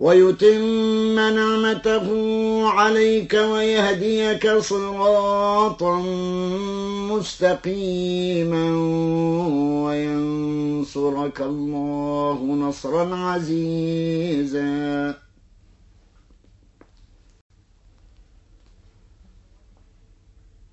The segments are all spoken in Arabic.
ويتم نعمته عليك ويهديك صراطا مستقيما وينصرك الله نصرا عزيزا.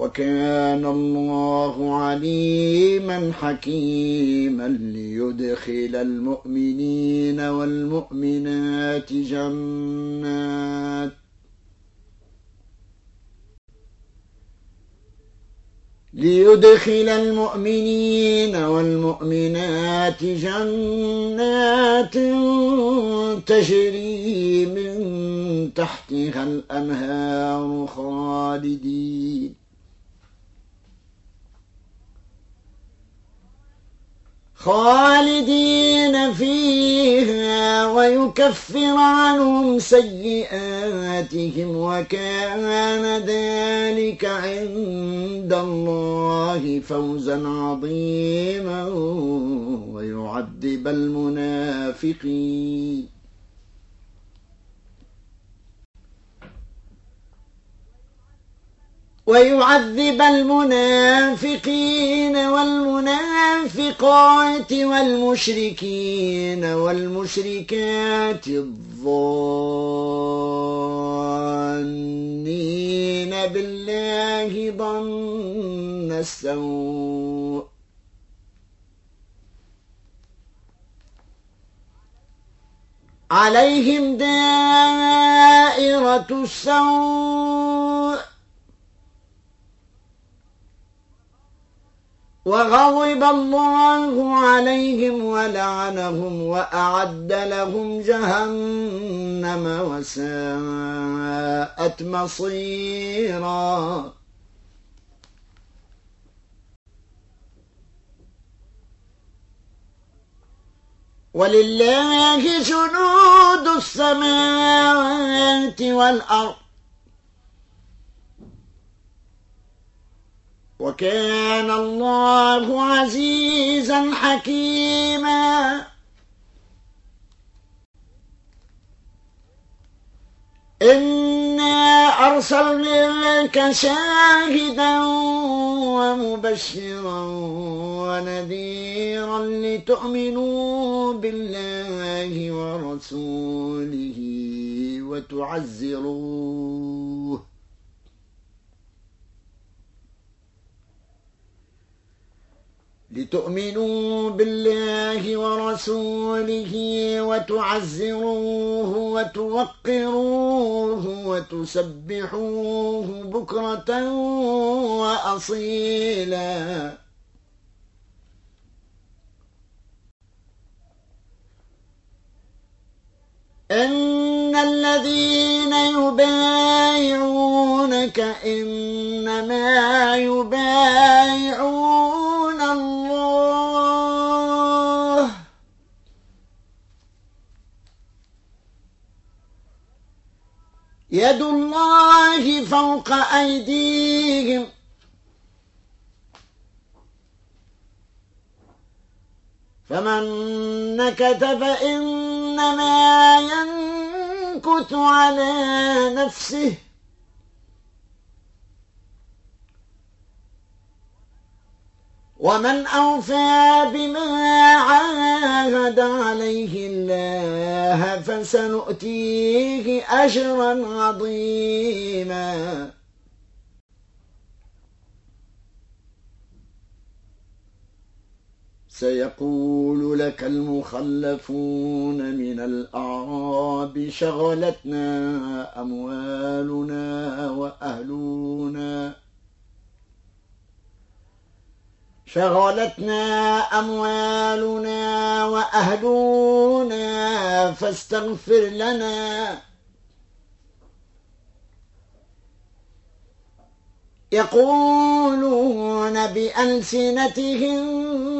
وكان الله عليما حكيما ليدخل المؤمنين والمؤمنات جنات. ليدخل المؤمنين والمؤمنات جنات تجري من تحتها الأنهار خالدين. خالدين فيها ويكفر عنهم سيئاتهم وكان ذلك عند الله فوزا عظيما ويعذب المنافقين. ويعذب المنافقين والمنافقات والمشركين والمشركات الظانين بالله ظن السوء. عليهم دائرة السوء. وغضب الله عليهم ولعنهم وأعد لهم جهنم وساءت مصيرا. ولله جنود السماوات والأرض. وكان الله عزيزا حكيما. إنا أرسلناك شاهدا ومبشرا ونذيرا لتؤمنوا بالله ورسوله وتعزروه. لتؤمنوا بالله ورسوله وتعزروه وتوقروه وتسبحوه بكرة وأصيلا. إن الذين فمن نكت فإنما ينكت على نفسه. ومن أوفى بما عاهد عليه الله فسنؤتيه أجرا عظيما. سيقول لك المخلفون من الأعراب شغلتنا أموالنا وأهلنا. شغلتنا أموالنا وأهلنا فاستغفر لنا. يقولون بألسنتهم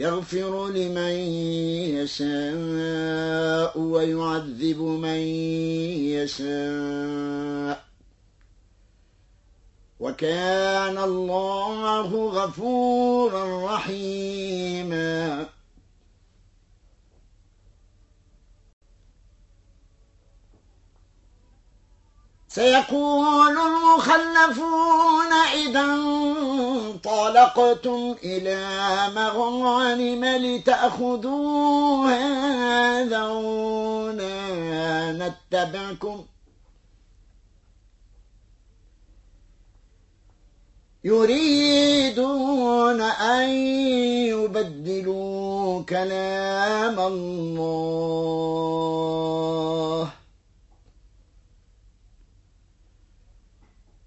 يغفر لمن يشاء ويعذب من يشاء. وكان الله غفورا رحيما. سيقول المخلفون إذا انطلقتم إلى مغانم لتأخذوها ذونا نتبعكم. يريدون أن يبدلوا كلام الله.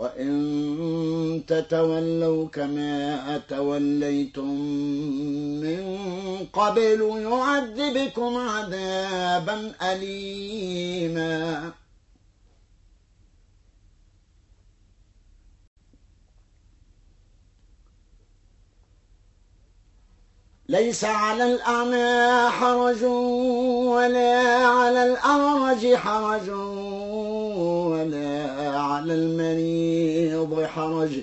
وإن تتولوا كما توليتم من قبل يعذبكم عذابا أليما. ليس على الأعمى حرج ولا على الأعرج حرج. حرج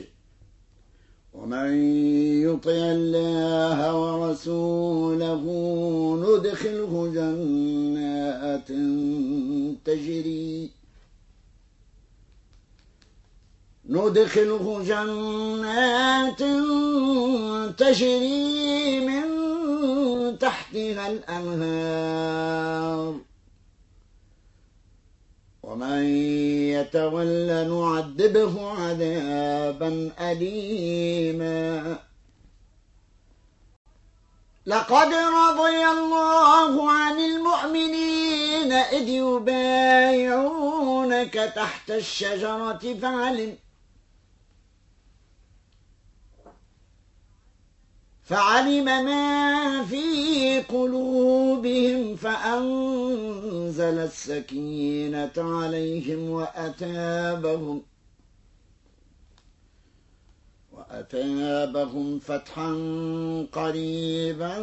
ومن يطع الله ورسوله ندخله جنات تجري. ندخله جنات تجري من تحتها الأنهار. ومن يتول نعذبه عذابا أليما. لقد رضي الله عن المؤمنين إذ يبايعونك تحت الشجرة فعلم فعلم ما في قلوبهم فأنزل السكينة عليهم وأتابهم وأتابهم فتحا قريبا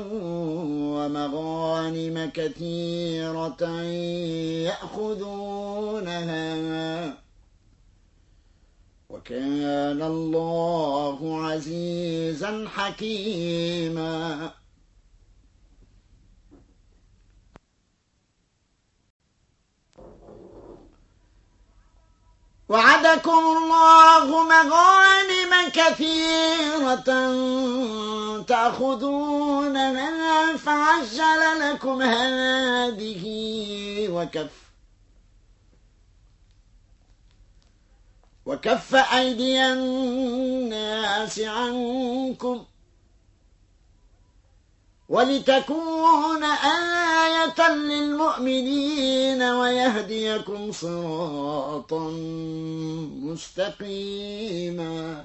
ومغانم كثيرة يأخذونها وكان الله عزيزا حكيما. وعدكم الله مغانم كثيرة تأخذونها فعجل لكم هذه وكف وكف أيدي الناس عنكم ولتكون آية للمؤمنين ويهديكم صراطا مستقيما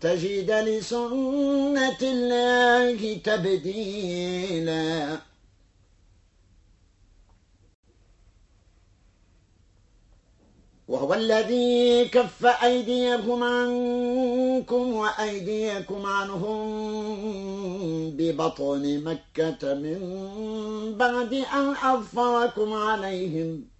تجد لسنة الله تبديلا. وهو الذي كف أيديكم عنكم وأيديكم عنهم ببطن مكة من بعد أن أظفركم عليهم.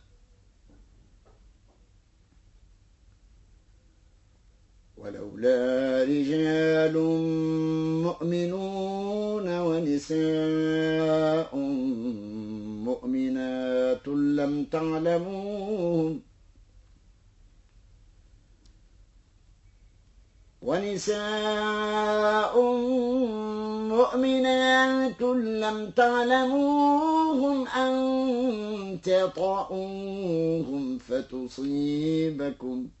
ولولا رجال مؤمنون ونساء مؤمنات لم تعلموهم. ونساء مؤمنات لم تعلموهم أن تطعوهم فتصيبكم ۖ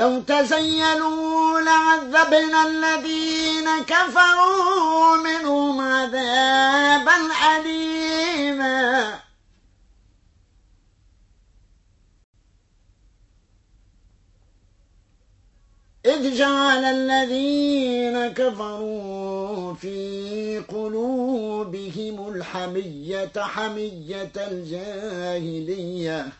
لو تزينوا لعذبنا الذين كفروا منهم عذابا أليما. إذ جعل الذين كفروا في قلوبهم الحمية حمية الجاهلية.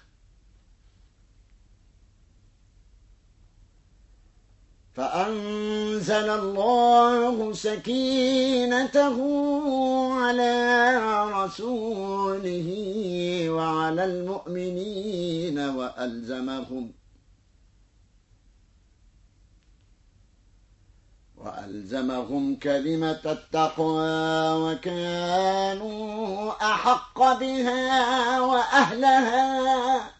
فأنزل الله سكينته على رسوله وعلى المؤمنين وألزمهم وألزمهم كلمة التقوى وكانوا أحق بها وأهلها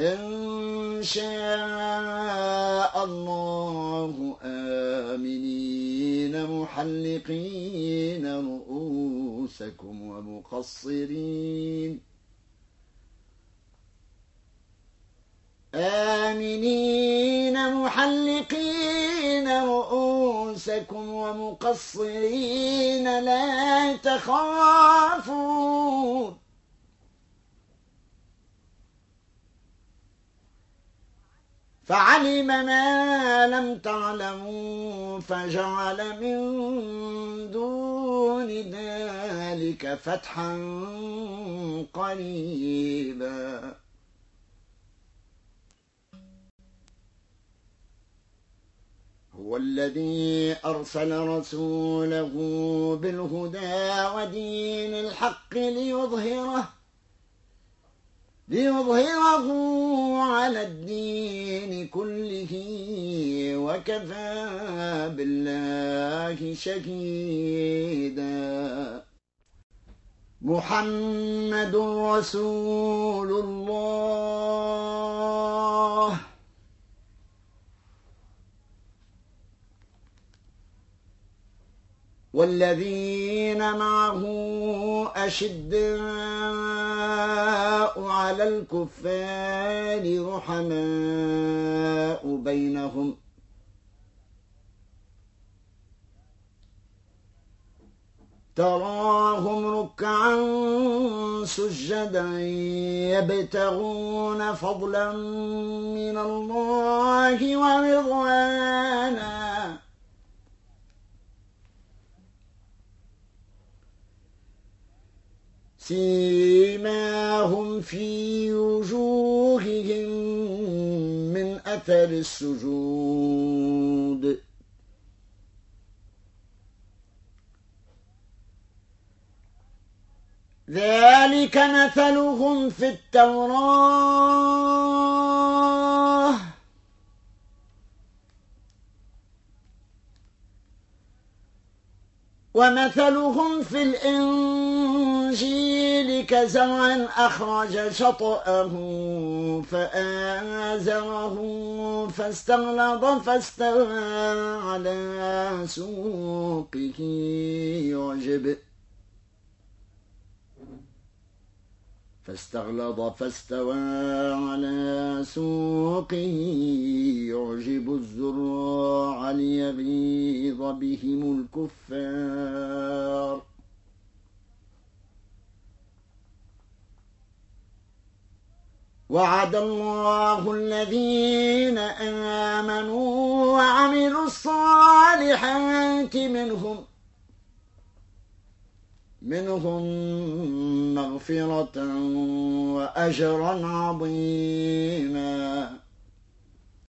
إن شاء الله آمنين محلقين رؤوسكم ومقصرين. آمنين محلقين رؤوسكم ومقصرين لا تخافون. فعلم ما لم تعلموا فجعل من دون ذلك فتحا قريبا. هو الذي أرسل رسوله بالهدى ودين الحق ليظهره. ليظهره على الدين كله وكفى بالله شهيدا محمد رسول الله والذين معه أشداء على الكفار رحماء بينهم. تراهم ركعا سجدا يبتغون فضلا من الله ورضوانا. سيماهم في وجوههم من أثر السجود. ذلك مثلهم في التوراة. ومثلهم في الإنجيل كزرع أخرج شطأه فآزره فاستغلظ فاستوى على سوقه. يعجب. فاستغلظ فاستوى على سوقه. يعجب الزراع ليغيظ بهم الكفار. وعد الله الذين آمنوا وعملوا الصالحات منهم منهم مغفرة وأجرا عظيما.